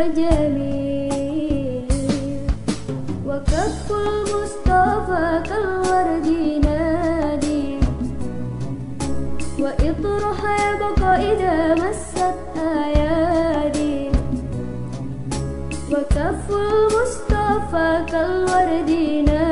وجميل. وكف المصطفى كالورد نادي. وإطرح يبقى إذا مست أيادي. وكف المصطفى كالورد نادي.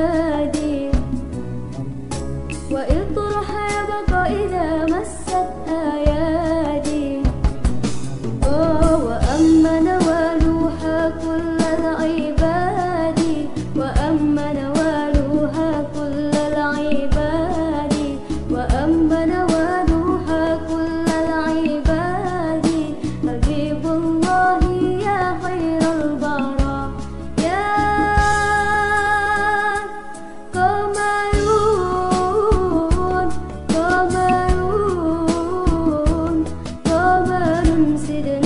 consider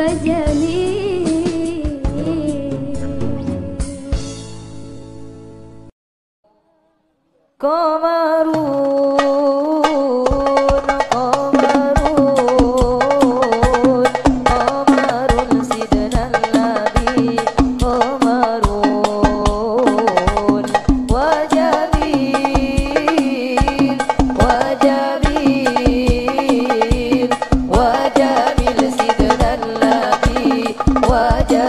وجل what?